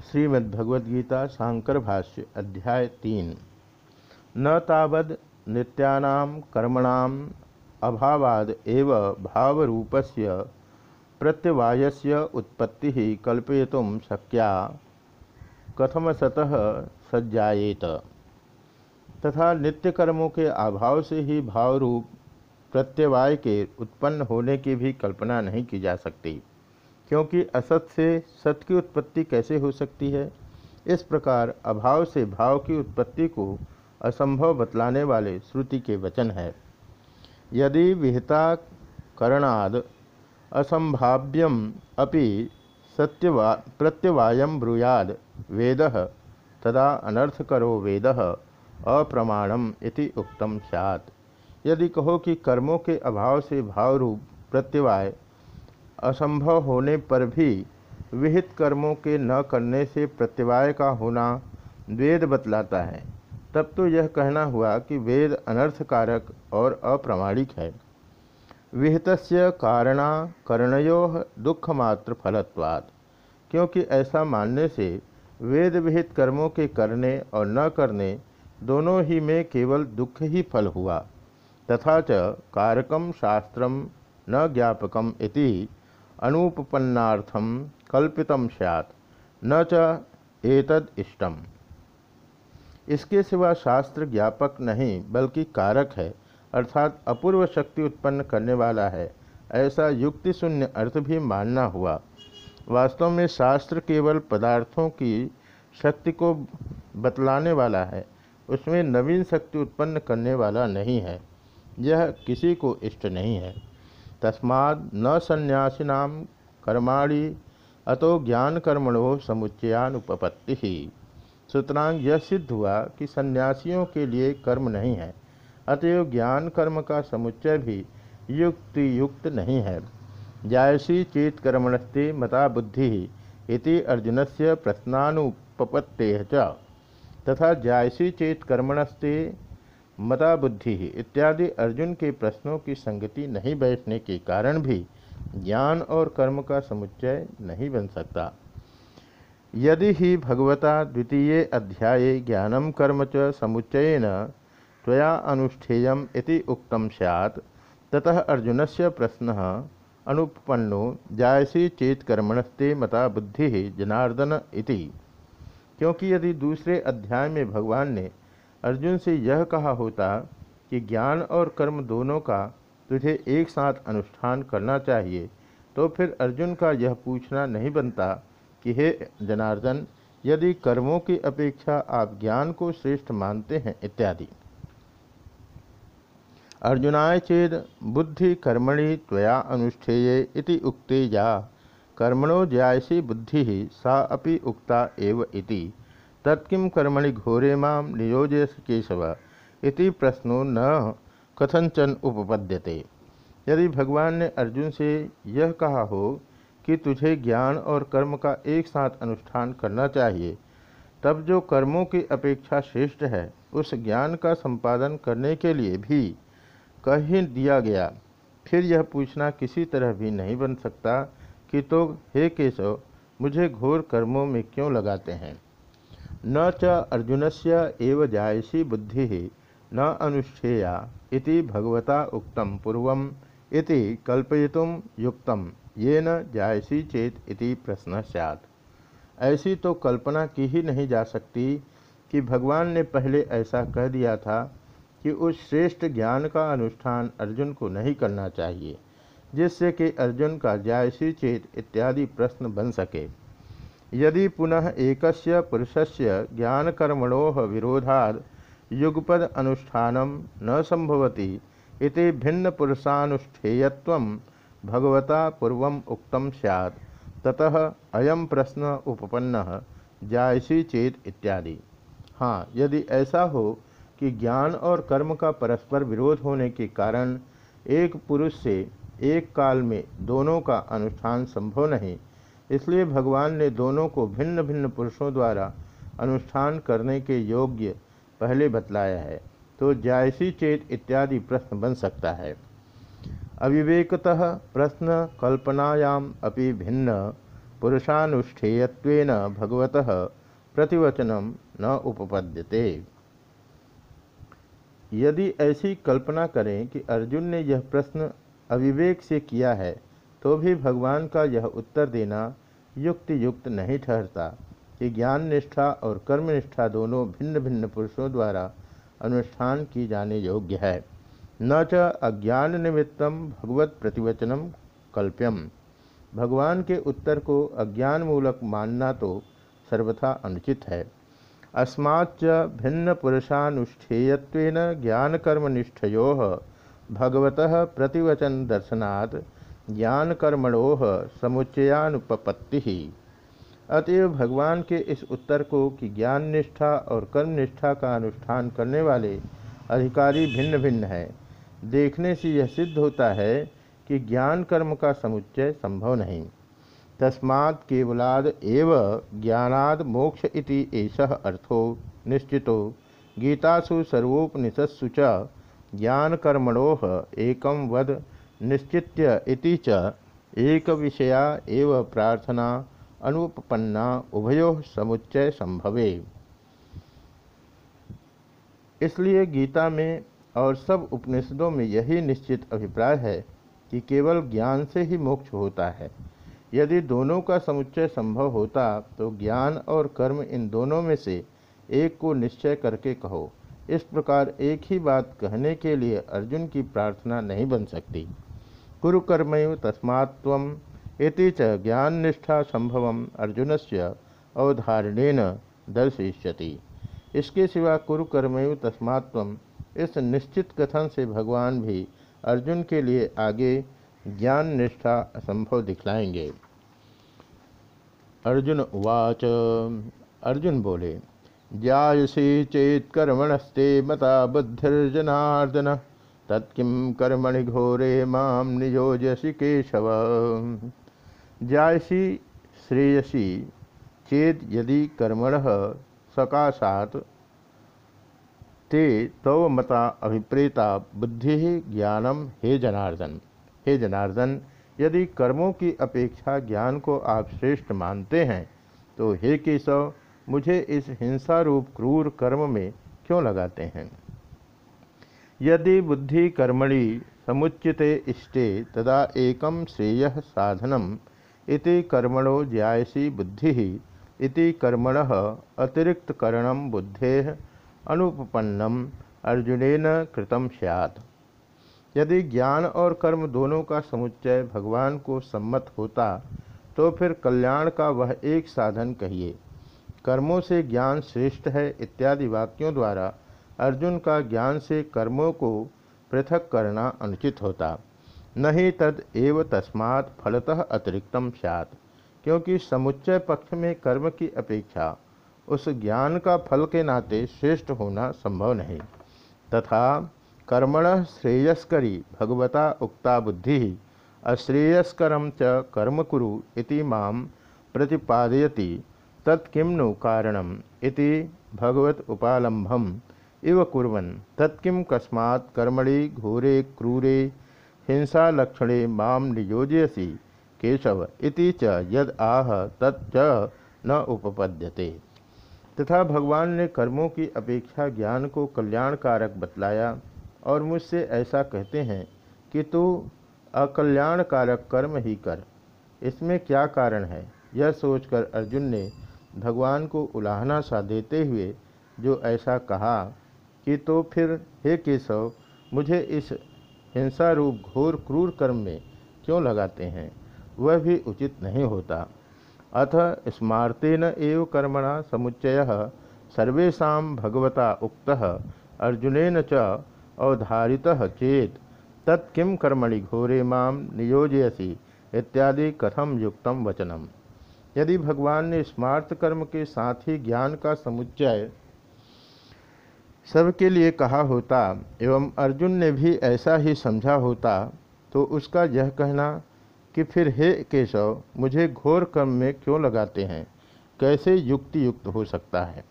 श्रीमद्भगवद्गीता शांकर भाष्य, अध्याय तीन। न तावद नित्यानाम कर्मणाम अभावाद एव भावरूपस्य प्रत्यवायस्य उत्पत्ति कल्पयितुम शक्या। कथमसतः सज्जाएत तथा नित्य कर्मों के अभाव से ही भाव रूप प्रत्यवाय के उत्पन्न होने की भी कल्पना नहीं की जा सकती। क्योंकि असत से सत की उत्पत्ति कैसे हो सकती है? इस प्रकार अभाव से भाव की उत्पत्ति को असंभव बतलाने वाले श्रुति के वचन है। यदि विहिता करणाद असंभाव्यम अपि सत्यवा प्रत्यवायम ब्रूयाद वेद तदा अनर्थकरो वेद अप्रमाणम इति उक्तम स्यात्। यदि कहो कि कर्मों के अभाव से भाव रूप प्रत्यवाय असंभव होने पर भी विहित कर्मों के न करने से प्रत्यवाय का होना वेद बतलाता है। तब तो यह कहना हुआ कि वेद अनर्थकारक और अप्रामाणिक है। विहित कारणा कर्णयो दुखमात्र फलत्वाद क्योंकि ऐसा मानने से वेद विहित कर्मों के करने और न करने दोनों ही में केवल दुख ही फल हुआ, तथा च कारकम शास्त्रम न ज्ञापकम इति अनुपन्नार्थम कल्पितम सैत न च एतद इष्टम। इसके सिवा शास्त्र ज्ञापक नहीं, बल्कि कारक है, अर्थात अपूर्व शक्ति उत्पन्न करने वाला है, ऐसा युक्ति शून्य अर्थ भी मानना हुआ। वास्तव में शास्त्र केवल पदार्थों की शक्ति को बतलाने वाला है, उसमें नवीन शक्ति उत्पन्न करने वाला नहीं है, यह किसी को इष्ट नहीं है। तस्माद् न संन्यासीना कर्माणि, अतो ज्ञान कर्मणो समुच्चयानुपपत्ति। ही सुतरांग यह सिद्ध हुआ कि सन्यासियों के लिए कर्म नहीं है, अतएव ज्ञान कर्म का समुच्चय भी युक्ति युक्त नहीं है। जायसी चेत कर्मणस्ते मता बुद्धि इति अर्जुन से प्रश्नानुपपत्ते तथा जायसी चेत कर्मणस्ते मता बुद्धि इत्यादि अर्जुन के प्रश्नों की संगति नहीं बैठने के कारण भी ज्ञान और कर्म का समुच्चय नहीं बन सकता। यदि ही भगवता द्वितीय अध्याये ज्ञानम कर्म च समुच्चयन त्वया अनुष्ठेयम इति उक्तम सैत् ततः से प्रश्न अनुपन्नो जायसी चेत कर्मणस्ते मता बुद्धि जनार्दन इति। क्योंकि यदि दूसरे अध्याय में भगवान ने अर्जुन से यह कहा होता कि ज्ञान और कर्म दोनों का तुझे एक साथ अनुष्ठान करना चाहिए। तो फिर अर्जुन का यह पूछना नहीं बनता कि हे जनार्दन, यदि कर्मों की अपेक्षा आप ज्ञान को श्रेष्ठ मानते हैं इत्यादि। अर्जुनाय चेद, बुद्धि कर्मणि त्वया अनुष्ठेय इति उक्ते या। कर्मणो ज्यायसी बुद्धि सा अपि उक्ता एव इति। तत्किं कर्मणि घोरे माँ नियोजयस केशव। इति प्रश्नो न कथनचन उपपद्यते। यदि भगवान ने अर्जुन से यह कहा हो कि तुझे ज्ञान और कर्म का एक साथ अनुष्ठान करना चाहिए, तब जो कर्मों की अपेक्षा श्रेष्ठ है, उस ज्ञान का संपादन करने के लिए भी कह दिया गया। फिर यह पूछना किसी तरह भी नहीं बन सकता कि तो हे केशव, मुझे घोर कर्मों में क्यों लगाते हैं? न च अर्जुन से एव जायसी बुद्धि न अनुष्ठेया इति भगवता उक्तम पूर्वम इति कल्पयितुम युक्तम ये न जायसी चेत इति प्रश्न सैत् ऐसी तो कल्पना की ही नहीं जा सकती कि भगवान ने पहले ऐसा कह दिया था कि उस श्रेष्ठ ज्ञान का अनुष्ठान अर्जुन को नहीं करना चाहिए, जिससे कि अर्जुन का जायसी चेत इत्यादि प्रश्न बन सके। यदि पुनः एकस्य पुरुषस्य ज्ञानकर्मणो विरोधाद युगपद अनुष्ठान न संभवती इति भिन्न पुरुषानुष्ठेयत्व भगवता पूर्व उक्तम सैद ततः अयम प्रश्न उपपन्न, जायसी चेत इत्यादि। हाँ यदि ऐसा हो कि ज्ञान और कर्म का परस्पर विरोध होने के कारण एक पुरुष से एक काल में दोनों का अनुष्ठान संभव नहीं इसलिए भगवान ने दोनों को भिन्न भिन्न पुरुषों द्वारा अनुष्ठान करने के योग्य पहले बतलाया है तो जायसी चेत इत्यादि प्रश्न बन सकता है। अविवेकतः प्रश्न कल्पनायाम अपि भिन्न, पुरुषानुष्ठेयत्वेन भगवतः प्रतिवचनम न उपपद्यते। यदि ऐसी कल्पना करें कि अर्जुन ने यह प्रश्न अविवेक से किया है तो भी भगवान का यह उत्तर देना युक्ति युक्त नहीं ठहरता कि ज्ञान निष्ठा और कर्म निष्ठा दोनों भिन्न भिन्न पुरुषों द्वारा अनुष्ठान की जाने योग्य है। न च अज्ञान निमित्तम भगवत प्रतिवचनम कल्प्यम। भगवान के उत्तर को अज्ञान मूलक मानना तो सर्वथा अनुचित है। अस्माच्च भिन्न पुरुषानुष्ठेयत्वेन ज्ञानकर्मनिष्ठयो भगवत प्रतिवचन दर्शनात् ज्ञानकर्मणो समुच्चयानुपपत्ति। अतएव भगवान के इस उत्तर को कि ज्ञान निष्ठा और कर्म निष्ठा का अनुष्ठान करने वाले अधिकारी भिन्न भिन्न है। देखने से यह सिद्ध होता है कि ज्ञान कर्म का समुच्चय संभव नहीं। तस्मात् केवलाद एव ज्ञानाद मोक्ष इति एषः अर्थो निश्चितो। गीतासु सर्वोपनिषत्सु च ज्ञानकर्मणोः एकं वद निश्चित्य इति च एक विषया एव प्रार्थना अनुपन्ना उभयो समुच्चय संभवे। इसलिए गीता में और सब उपनिषदों में यही निश्चित अभिप्राय है कि केवल ज्ञान से ही मोक्ष होता है। यदि दोनों का समुच्चय संभव होता तो ज्ञान और कर्म इन दोनों में से एक को निश्चय करके कहो। इस प्रकार एक ही बात कहने के लिए अर्जुन की प्रार्थना नहीं बन सकती। कुरुकर्मय तस्मात्व च ज्ञाननिष्ठा संभव अर्जुन से अवधारणेन दर्शयति इसके सिवा कुरुकर्मयु तस्मात्व इस निश्चित कथन से भगवान भी अर्जुन के लिए आगे ज्ञान निष्ठा असंभव दिखलाएँगे। अर्जुन उवाच। अर्जुन बोले जायसी चेत कर्मणस्ते मता बुद्धिर्जनार्दन। तत्किं कर्मणि घोरे माम नियोजसी केशव। जायसी श्रेयसी, चेत यदि कर्मण सकाशात, ते तव मता अभिप्रेता बुद्धि ज्ञानम हे जनार्दन हे जनार्दन, यदि कर्मों की अपेक्षा ज्ञान को आप श्रेष्ठ मानते हैं तो हे केशव, मुझे इस हिंसा रूप क्रूर कर्म में क्यों लगाते हैं? यदि बुद्धि कर्मणि समुचिते इष्टे तदा एकम श्रेय साधनम इति कर्मणो ज्यायसी बुद्धि इति कर्मण अतिरिक्त करणम बुद्धे अनुपन्नम अर्जुनेन कृतम स्यात्। यदि ज्ञान और कर्म दोनों का समुच्चय भगवान को सम्मत होता तो फिर कल्याण का वह एक साधन कहिए। कर्मों से ज्ञान श्रेष्ठ है इत्यादि वाक्यों द्वारा अर्जुन का ज्ञान से कर्मों को पृथक करना अनुचित होता। नहीं तद एव तस्मात् फलतः अतिरिक्तम सैत क्योंकि समुच्चय पक्ष में कर्म की अपेक्षा उस ज्ञान का फल के नाते श्रेष्ठ होना संभव नहीं। तथा कर्मण श्रेयस्करी भगवता उक्ता बुद्धि अश्रेयस्करम च कर्म कुरु इति माम प्रतिपादयति। तत्किं नु कारणम इति भगवत उपालंभम इव कुर्वन्। तत्किं कस्मात् कर्मणि घोरे क्रूरे हिंसालक्षणे माम नियोजयसी केशव इति च यद आह तच्च न उपपद्यते। तथा भगवान ने कर्मों की अपेक्षा ज्ञान को कल्याणकारक बतलाया और मुझसे ऐसा कहते हैं कि तू अकल्याणकारक कर्म ही कर। इसमें क्या कारण है? यह सोचकर अर्जुन ने भगवान को उलाहना सा देते हुए जो ऐसा कहा कि तो फिर, हे केशव, मुझे इस हिंसा रूप घोर क्रूर कर्म में क्यों लगाते हैं? वह भी उचित नहीं होता। अथ स्मार्तेन एव कर्मणा समुच्चय सर्वेशा भगवता उक्त अर्जुन च चेत तत्किं कर्मणि घोरे माम नियोजयसी इत्यादि कथम युक्तम वचनम यदि भगवान ने स्मार्त कर्म के साथ ही ज्ञान का समुच्चय सबके लिए कहा होता एवं अर्जुन ने भी ऐसा ही समझा होता तो उसका यह कहना कि फिर हे केशव, मुझे घोर कर्म में क्यों लगाते हैं? कैसे युक्ति युक्त हो सकता है?